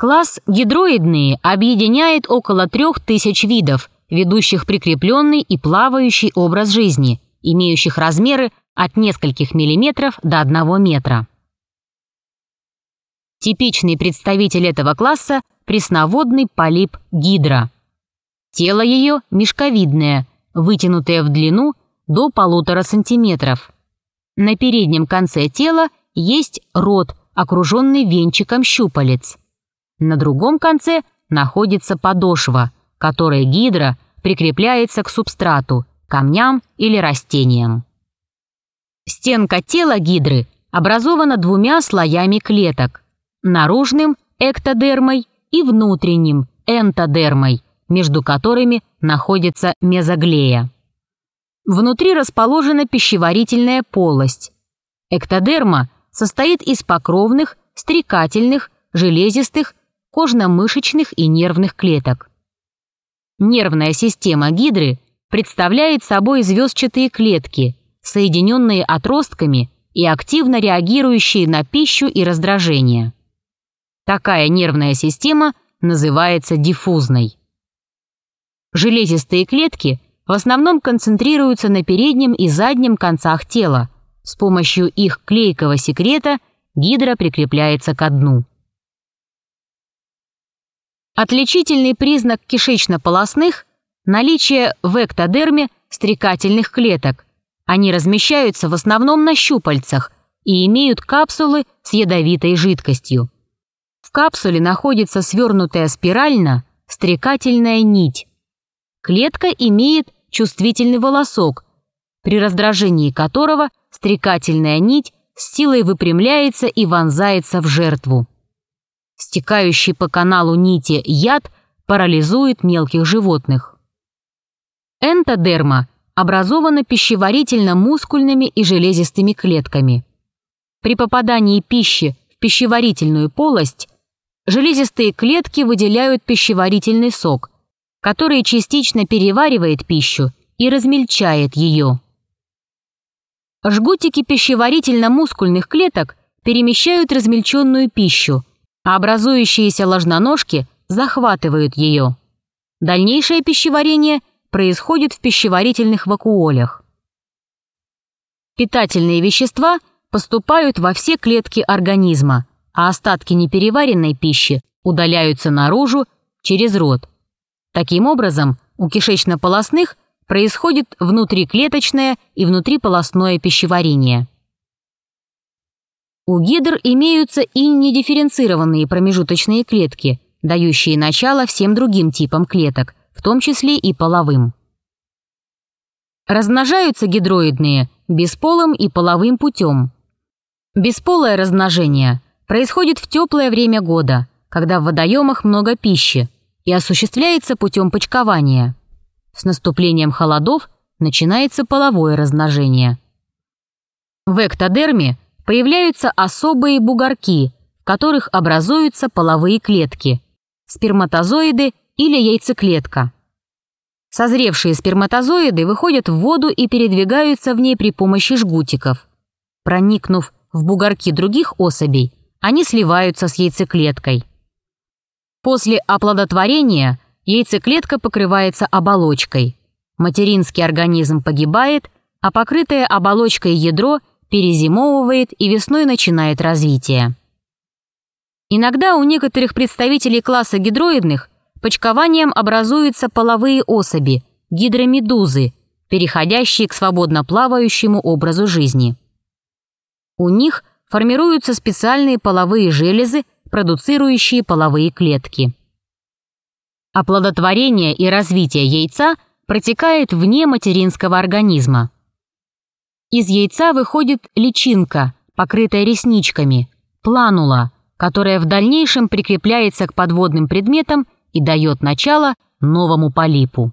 Класс гидроидные объединяет около трех тысяч видов, ведущих прикрепленный и плавающий образ жизни, имеющих размеры от нескольких миллиметров до одного метра. Типичный представитель этого класса – пресноводный полип гидра. Тело ее мешковидное, вытянутое в длину до полутора сантиметров. На переднем конце тела есть рот, окруженный венчиком щупалец. На другом конце находится подошва, которой гидра прикрепляется к субстрату, камням или растениям. Стенка тела гидры образована двумя слоями клеток – наружным эктодермой и внутренним энтодермой, между которыми находится мезоглея. Внутри расположена пищеварительная полость. Эктодерма состоит из покровных, стрекательных, железистых кожно-мышечных и нервных клеток. Нервная система гидры представляет собой звездчатые клетки, соединенные отростками и активно реагирующие на пищу и раздражение. Такая нервная система называется диффузной. Железистые клетки в основном концентрируются на переднем и заднем концах тела. С помощью их клейкого секрета гидра прикрепляется к дну. Отличительный признак кишечно-полосных – наличие в эктодерме стрекательных клеток. Они размещаются в основном на щупальцах и имеют капсулы с ядовитой жидкостью. В капсуле находится свернутая спирально стрекательная нить. Клетка имеет чувствительный волосок, при раздражении которого стрекательная нить с силой выпрямляется и вонзается в жертву. Стекающий по каналу нити яд парализует мелких животных. Энтодерма образована пищеварительно-мускульными и железистыми клетками. При попадании пищи в пищеварительную полость железистые клетки выделяют пищеварительный сок, который частично переваривает пищу и размельчает ее. Жгутики пищеварительно-мускульных клеток перемещают размельченную пищу, а образующиеся ложноножки захватывают ее. Дальнейшее пищеварение происходит в пищеварительных вакуолях. Питательные вещества поступают во все клетки организма, а остатки непереваренной пищи удаляются наружу через рот. Таким образом, у кишечно-полосных происходит внутриклеточное и внутриполосное пищеварение. У гидр имеются и недифференцированные промежуточные клетки, дающие начало всем другим типам клеток, в том числе и половым. Размножаются гидроидные бесполым и половым путем. Бесполое размножение происходит в теплое время года, когда в водоемах много пищи, и осуществляется путем почкования. С наступлением холодов начинается половое размножение. В эктодерме появляются особые бугорки, в которых образуются половые клетки, сперматозоиды или яйцеклетка. Созревшие сперматозоиды выходят в воду и передвигаются в ней при помощи жгутиков. Проникнув в бугорки других особей, они сливаются с яйцеклеткой. После оплодотворения яйцеклетка покрывается оболочкой. Материнский организм погибает, а покрытое оболочкой ядро перезимовывает и весной начинает развитие. Иногда у некоторых представителей класса гидроидных почкованием образуются половые особи, гидромедузы, переходящие к свободно плавающему образу жизни. У них формируются специальные половые железы, продуцирующие половые клетки. Оплодотворение и развитие яйца протекает вне материнского организма. Из яйца выходит личинка, покрытая ресничками, планула, которая в дальнейшем прикрепляется к подводным предметам и дает начало новому полипу.